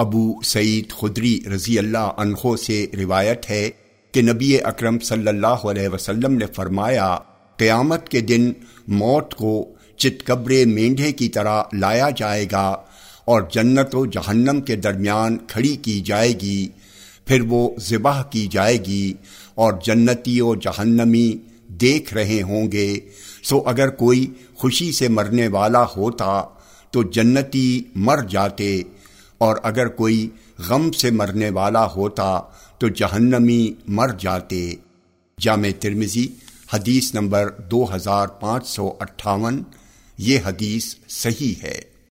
ابو سعید خدری رضی اللہ عنہ سے روایت ہے کہ نبی اکرم صلی اللہ علیہ وسلم نے فرمایا، قیامت کے دن موت کو چتکبر مینڈھے کی طرح لایا جائے گا اور جنت و جہنم کے درمیان کھڑی کی جائے گی، پھر وہ ذبح کی جائے گی اور جنتی و جہنمی دیکھ رہے ہوں گے۔ سو اگر کوئی خوشی سے مرنے والا ہوتا تو جنتی مر جاتے۔ اور اگر کوئی غم سے مرنے والا ہوتا تو جہنمی مر جاتے۔ جامع ترمزی حدیث نمبر دو ہزار پانچ سو اٹھاون، یہ حدیث صحیح ہے۔